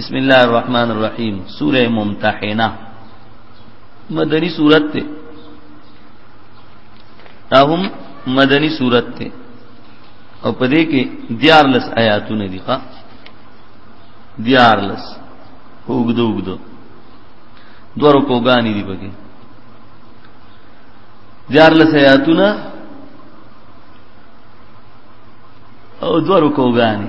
بسم الله الرحمن الرحیم سوره ممتحنه مدنی سورت ته دا هم مدنی سورت ته او په دې کې دیار لس آیاتونه دي ښا دیار لس وګدو وګدو دوه رکوګانی دي پکې دیار لس آیاتونه او دوه رکوګانی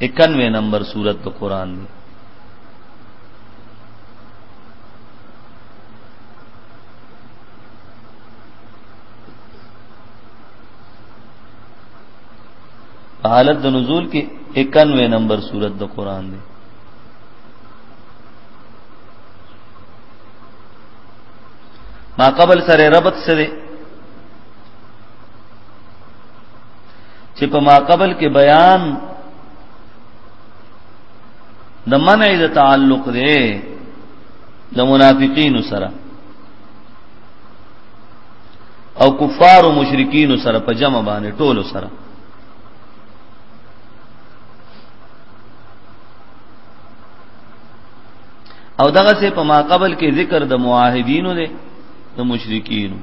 91 نمبر سورت د قران دی حالت د نزول کې 91 نمبر سورت د قران دی ما قبل سره ربط سره چې په ما قبل کې بیان د منع د تعلق دی د منافقین سره او کفار او مشرکین سره په جمع باندې ټول سره او دغه سه په ما قبل کې ذکر د معاهدینو دی د مشرکینو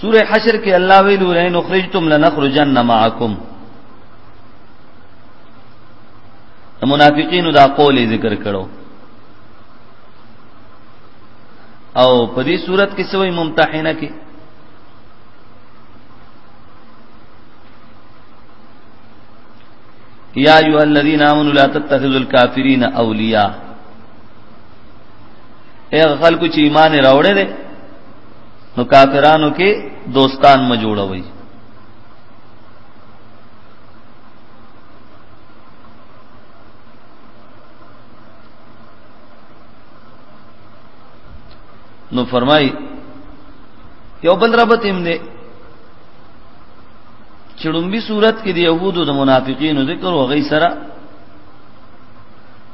سوره حشر کې الله ویلو لئن اخرجتم لنخرجن معکم منافقین دا قول ذکر کړو او په دې صورت کې سوې ممتحنه کې یا ایها الذین آمنوا لا تتخذوا الکافرین اولیاء اے خلکو چې ایمان راوړې دي نو کافرانو کې دوستان ما جوړوي نو فرمای یو بل ربط هم دی چې لومبي صورت کې د يهودو د منافقینو ذکر او غي سره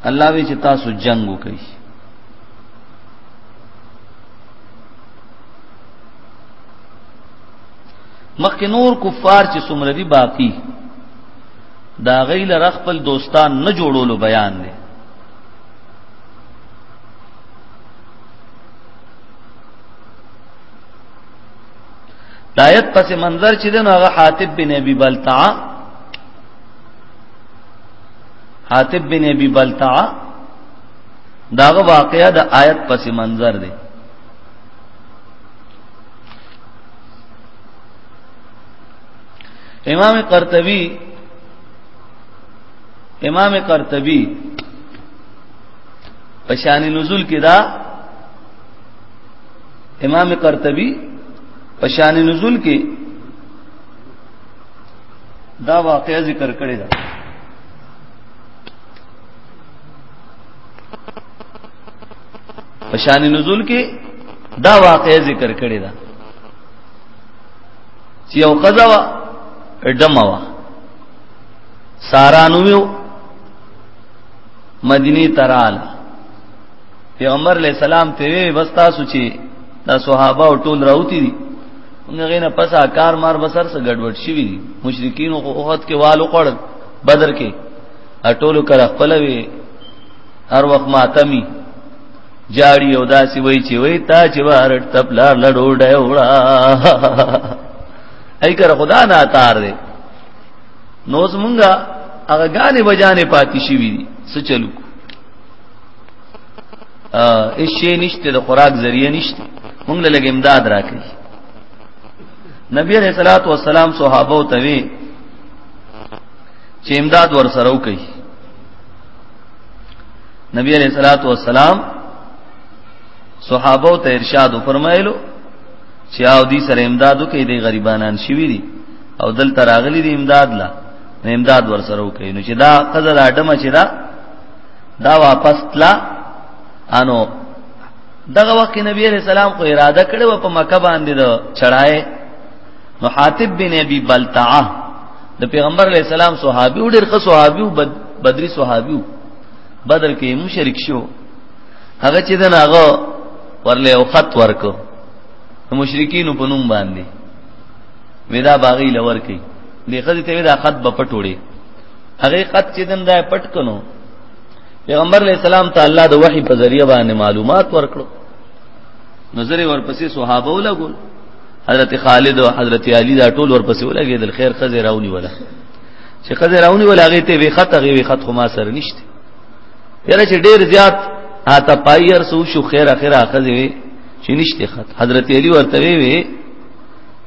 الله وی چې تاسو جنگ وکړي مخکې نور کفار چې څومره دي باقی دا غیل رخپل دوستان نه جوړولو بیان دی دایت پس منظر چې دنو هغه حاتب بن ابي بلتع حاتب بن ابي بلتع داغه واقعیا د آیت پس منظر دی امام قرطبی امام قرطبی پشان نزول کې دا امام قرطبي په شان نزول کې دا واقعا ذکر کړی دا په شان نزول کې دا واقعا ذکر کړی دا چې یو قضا وا ډمه وا سارا نو مدینه تراله پیغمبر علیہ السلام ته وی بس تاسو چې دا صحابه او ټول راوتی دي هغه نه پس کار مار بسر سره ګډوډ شي وي مشرکین او اوحد کې والو قړ بدر کې اټولو کړه خپل وی هر وخت ماتمی جاړي او داسي وای چې وای تا چې وارټ تپلار لړو ډیوړه ای کر خدا نه اتار دی نو زمونږه هغه غانې بجانې پاتې شي وي سچلو هیڅ شي نشته د خوراک ذریعہ نشته موږ له لګ امداد راکړي نبی علیہ الصلوۃ والسلام صحابه ته وی چې امداد ور سره وکړي نبی علیہ الصلوۃ والسلام صحابه ته ارشاد فرمایلو چې او دې سره امدادو کې دې غریبانان شوی دي او دل تراغلی دې امداد لا امداد ور سره وکړي نو چې دا قزل اډمه چې دا دا واپس تلا انو دغه وخت نبی علیہ السلام خو اراده کړې و په مکه باندې د چړای نو حاتب بن ابي بلتعه د پیغمبر علیہ السلام صحابي ډېر ښه صحابي او بدري صحابي بدر کې مشرک شو هغه چې دنا هغه ورله او خط ورکو مشرکین په نوم باندې ودا باغی لور کوي دغه ته ودا خط بپټوړي حقیقت چې دن دا پټ کنو پیغمبر علیہ السلام ته الله د وحی په ذریعہ باندې معلومات ورکړو نظر ورپسې صحابه ولګول حضرت خالد او حضرت علی دا ټول ورپسې ولګېدل خیر خزه راونی ولا چې خزه راونی ولا هغه ته وی خط هغه وی خط خو ما سره نشته یاره چې ډیر زیات آتا پایر سو شو خیر اخره خزه وی چې نشته خط حضرت علی ورته وی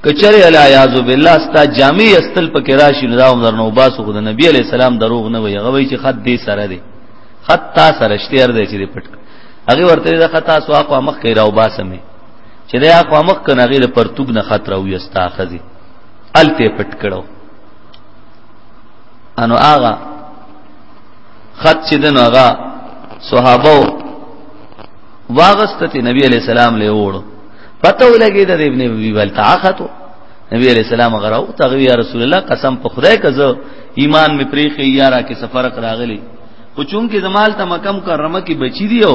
کچره الا یاذ بالله ستا جامع استل پکې راشي نو دا عمر نو باسو خو د نبی علی السلام دروغ نه وي غوي چې خط دې سره دی خط تا سره شته ار دې چې پټ هغه ورته دا خط تاسو اقوا مخ کې راو باسمه چې دا اقوا مخ کنه غیر پرتوګ نه خط راوي استا خزي الته پټ کړو انو آغا خط چې دنو آغا صحابه واغستتی نبی علیہ السلام له وړو پته ولګی د ابن ابي بل طاقتو نبی علیہ السلام غراو تغوی یا رسول الله قسم په خدای کزه ایمان می پریخي یارا کې سفر راغلی خو چون کې زمال ته مکم کرمه کې بچی دیو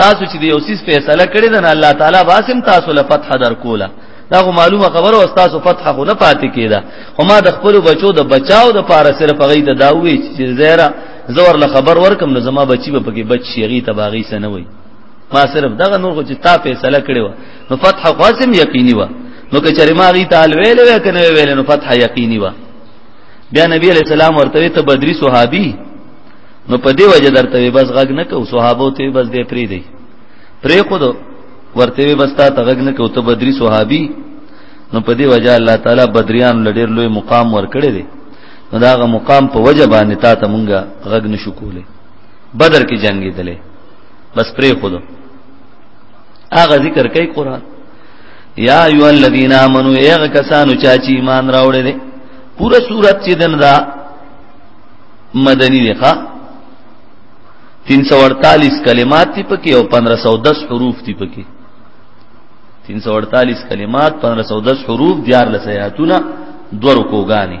تاسو چې دیو سیس فیصله کړی دنه الله تعالی باسم تاسو له فتح در کولا دا خو معلومه خبره او تاسو فتح خو نه پاتې کیدا خو ما د خپل بچو د بچاو د پاره صرف غي د داوي چې زیرا زور له خبر ورکم نو زما بچی به پکې بچ شي غي تباغي سنوي ما صرف دغه نور خو چې تا فیصله کړې و نو فتح قاسم یقیني و نو که چرې ما غي تعال ویل وی کنه ویل نو فتح یقیني و بیا نبی علیہ السلام ورته ته بدری صحابي نو په دی وجه درته بس غږ نه کو صحابو ته بس دې پری دی پری خو دو ورته بس تا ته غږ نه کو ته بدری صحابي نو په دی وجه الله تعالی بدریان لډیر لوی مقام ورکړي دی نو داغه مقام په وجه باندې تا ته مونږه غږ نشو کولې بدر کې جنگي دلې بس پرې خود هغه ذکر کوي قران یا ایو الذین آمنو ایغه کسانو چا چې ایمان راوړل دي پورا صورت چې دن دا مدنی دی ښا 348 کلمات تی پکې او 1510 حروف تی پکې 348 کلمات 1510 حروف دیار لسیاتونه دو رکوګانی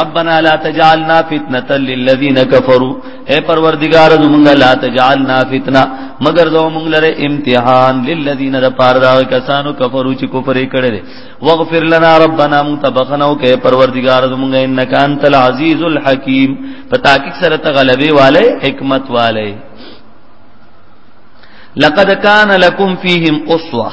ربنا لا تجعلنا فتنه للذين كفروا اے پروردگار زمونږ لا تجعلنا فتنه مگر زو مونږ لره امتحان للذين د پاره دا کسانو کفرو چې کفر کړي دي واغفر لنا ربنا متبخنو کې پروردگار زمونږ انک انت العزيز الحكيم پتا کې سره ته غلبي والے حکمت والے لقد كان لكم فيهم اسوه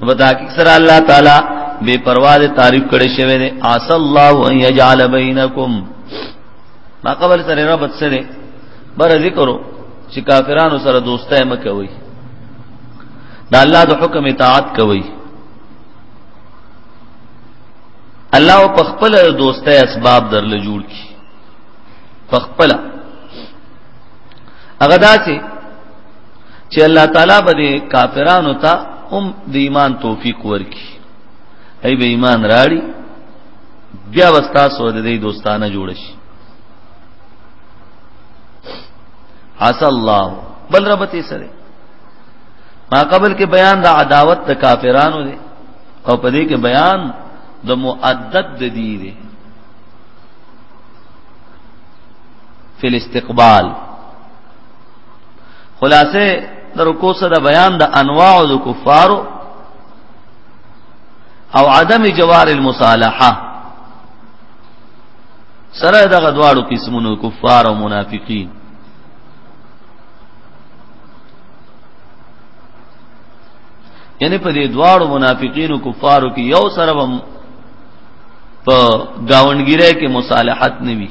په تحقیق سره الله تعالی بے پروا دې تعریف کړي شوی دی اس الله ان یجعل بینکم ما قبل سره رب سره بر ذکرو چې کافرانو سره دوستای مکوي دا الله د حکم اطاعت کوي الله په خپل دوستای اسباب درل جوړ کی په خپل هغه داسې چې الله تعالی به کافرانو ته هم د ایمان توفیق ورکړي ای به ایمان راړي بیا وستا سو د دې دوستانه جوړ شي عسى الله بل ربته سره ما قبل کې بیان د عداوت د کافرانو دی او په دې کې بیان د مؤدد د دی دی فی الاستقبال خلاصه درکو سره بیان د انواع د کفارو او عدم جوار المصالحه سره دغه دواړو قسمونو کفار او منافقین یعنی په دې دواړو منافقینو کفارو کې یو سره هم په گاونګیره کې مصالحت نوي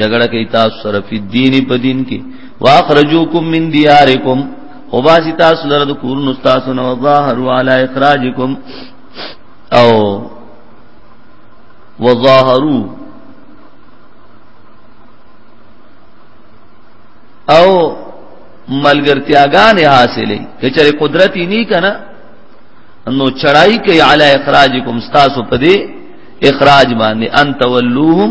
جګړه کوي تاسو سره په دیني په دین کې واخرجوکم من دیارکم او باسی تاسو لره د کورونو تاسو نو ظاهروا علی اخراجکم او وظاهروا او ملګرتیاګانې حاصلې کچره قدرت یې نه کنا نو چړای کوي علی اخراجکم تاسو په دې اخراج باندې انت ولوهم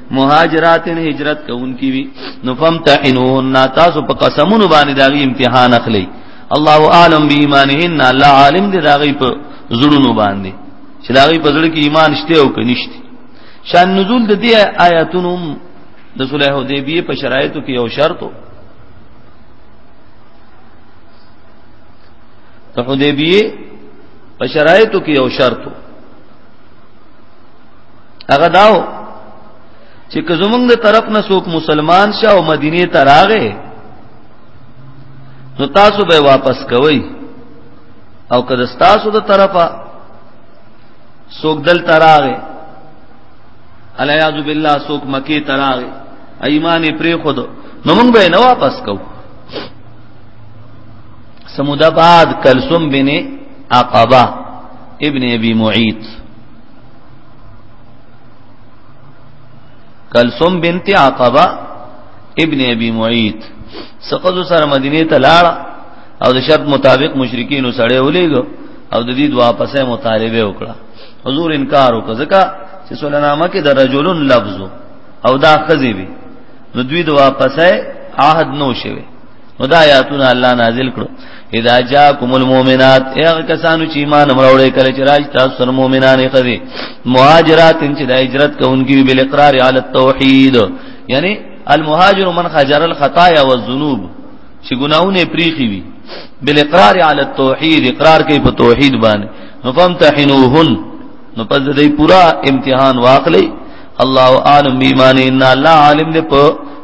مهاجرات هجرت کوونکی وی نو فم تعینون تاسو په قسمونو باندې دا امتحان اخلي الله اعلم بإيمانهن الله عالم دې دا غي په زړونو باندې چې دا غي په زړه کې ایمان شته او که نشته شان نزول د دې آیاتونو د صلح حدیبیه په شرایطو کې یو شرط ته حدیبیه په شرایطو کې یو شرط هغه داو چې که زمونږ د طرف نه څوک مسلمان شه او مدینه ته راغې نو تاسو به واپس کوئ او که تاسو د طرفه څوک دل تراغه الیاذ بالله څوک مکی تراغه ایمان پرې خود نو موږ به نه واپس کو سمود آباد کلثوم بن عقبہ ابن ابي معيط کلثوم بنت عقبه ابن ابي معيط سقزو سره مدینه ته لاړه او د شرط مطابق مشرکین سره ولېګو او د دې دوا پسې مطالبه وکړه حضور انکار وکړه ځکه چې سولنامه کې د رجلن لفظ او دا خزی وی نو دوی دوا پسې عهد نو شوه نو دا آیاتونه الله نازل کړو اذا جاءکم المؤمنات هغه کسانو چې ایمان امروړې کله چې راځي تاسو سره مؤمنانې خدي مهاجرات چې د هجرت کوونکي بل اقرار علی التوحید یعنی المهاجر من خجر الخطايا والذنوب چې ګناونه پریخي وي بل اقرار علی التوحید اقرار کوي په توحید باندې نو فهم تحنوهن نو پس دې پورا امتحان واخلې الله عالم ایمان ان الله عالم دې په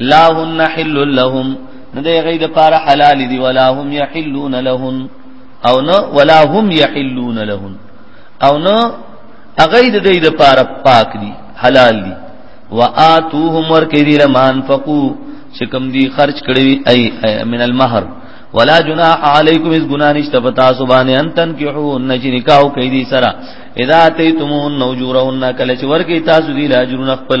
لا هن حل لهم نه دی غي د پاره حلال دي ولا هم يحلون لهن او نه ولا هم يحلون لهن او نه اغه د دې د پاره پاک دي حلال دي واتوهم ورکې دي لمان فقو چې کم دي خرج کړی اي من المهر ولا جناح علیکم اس گناہ نشته پتا سبحان انتن کیحو نجی نکاو کیدی سرا اذا تیتمون نوجورون کله چې ورکی تاسو دی لاجرون خپل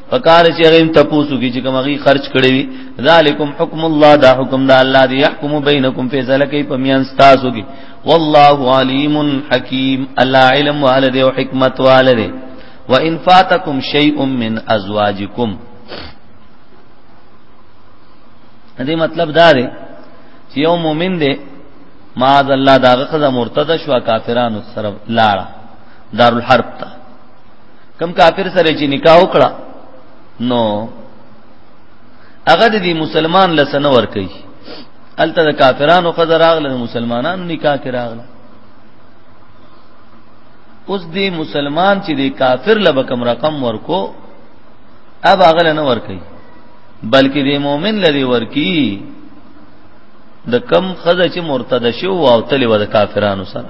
فکار چې هغه تپوسو کې چې کوم هغه خرج کړی وي ذالکم حکم الله دا حکم دا الله دی يحكم بینکم فیصله کوي په میان تاسو کې والله علیم حکیم الله علم والد او حکمت والد وان فاتکم شیء من ازواجکم دې مطلب دا دی چې یو مؤمن دی معاذ الله دا غخذ مرتد شو کافرانو سره لاړه دارالحرب ته کم کافر سره چې نکاح وکړه نو هغه د مسلمان لسنه ور کوي الته د کافرانو خزر راغله مسلمانانو نکاح کې راغله اوس دی مسلمان چې دی کافر لبه کم رقم ورکو اب هغه نه ور کوي بلکې دی مؤمن لري ورکی د کم خزه چې مرتد شو او تل و د کافرانو سره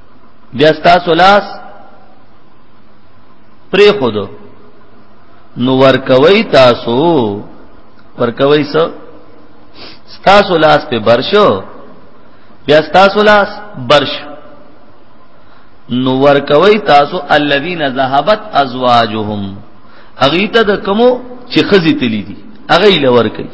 بیا تاسو لاس پرې خودو نو ورکوي تاسو ورکوي سو تاسو لاس په برشو بیا تاسو لاس برش نو ورکوي تاسو الذين ذهبت ازواجهم اغیته د کومو چې خزي تلی دي اغه لور کوي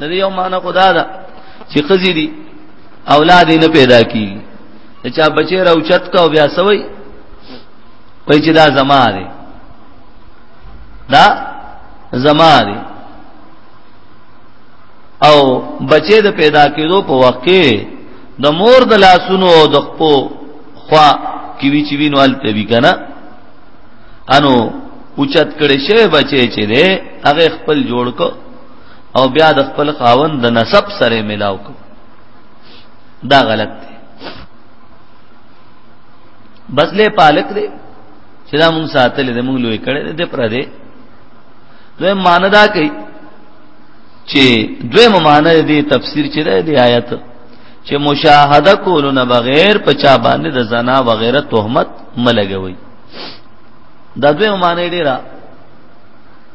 د دې یو معنی خدا ده چې خزي دي اولاد نه پیدا کی چا بچی را اوچت کا او بیا سوي وای چې دا زما دی دا زما دی او بچی د پیدا کېدو په وخت کې د مور د لاسونو او د خپو خوا کی وی چې وینو ال ته وی کنه انو اوچت کړي شی بچی چې دی هغه خپل جوړ کو او بیا د خپل خاوند د نسب سره ملاو کو دا غلط دی بس له پالک دی چې دا مونږ ساتلې د مونږ لوی کړي د پر دې دوی ماندا کوي چې دوی ممانه دي تفسیر چې دی آیت چې مشاهده کولو نه بغیر په چا باندې د زنا وغیرہ تهمت ملګوي دا دوی معنی ډیره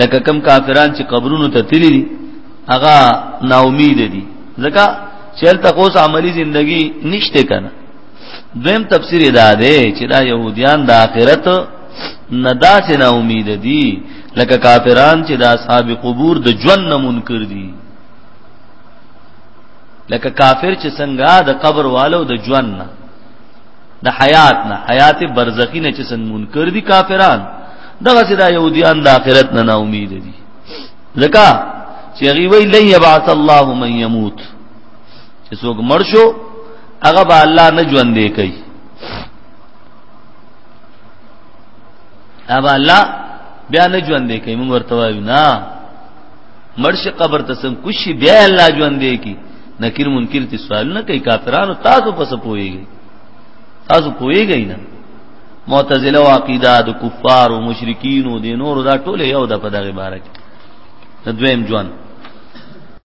لکه کم کافران چې قبرونو ته تللی دي هغه نا امید دي ځکه چې هلته اوس عملی زندگی نشته کنه دویم تفسیر دا دی چې دا يهوديان د آخرت نه داسې نا امید دي لکه کافران چې د اصحاب قبور د ژوند نه منکر دي لکه کافر چې څنګه د قبر والو د ژوند نه د حیات نه حیات برزخی نه چې سن منکر دي کافران دغه چې دا يهوديان د آخرت نه نا امید دي ځکه چې هغه وی لن يبعث الله من يموت چې څوک مړ شو هغه به الله نه ژوند دی کوي هغه الله بیا نه ژوند دی کوي موږ ورته وایو نه مرشي قبر ته څنګه کوشي بیا الله ژوند دی کوي نکیر منکر تی سوال نه کوي کافرانو تاسو پس پويږي تاسو پويږي نه معتزله او عقیده د کفار او مشرکین او د نور دا ټول یو د په دغه باره کې دویم ژوند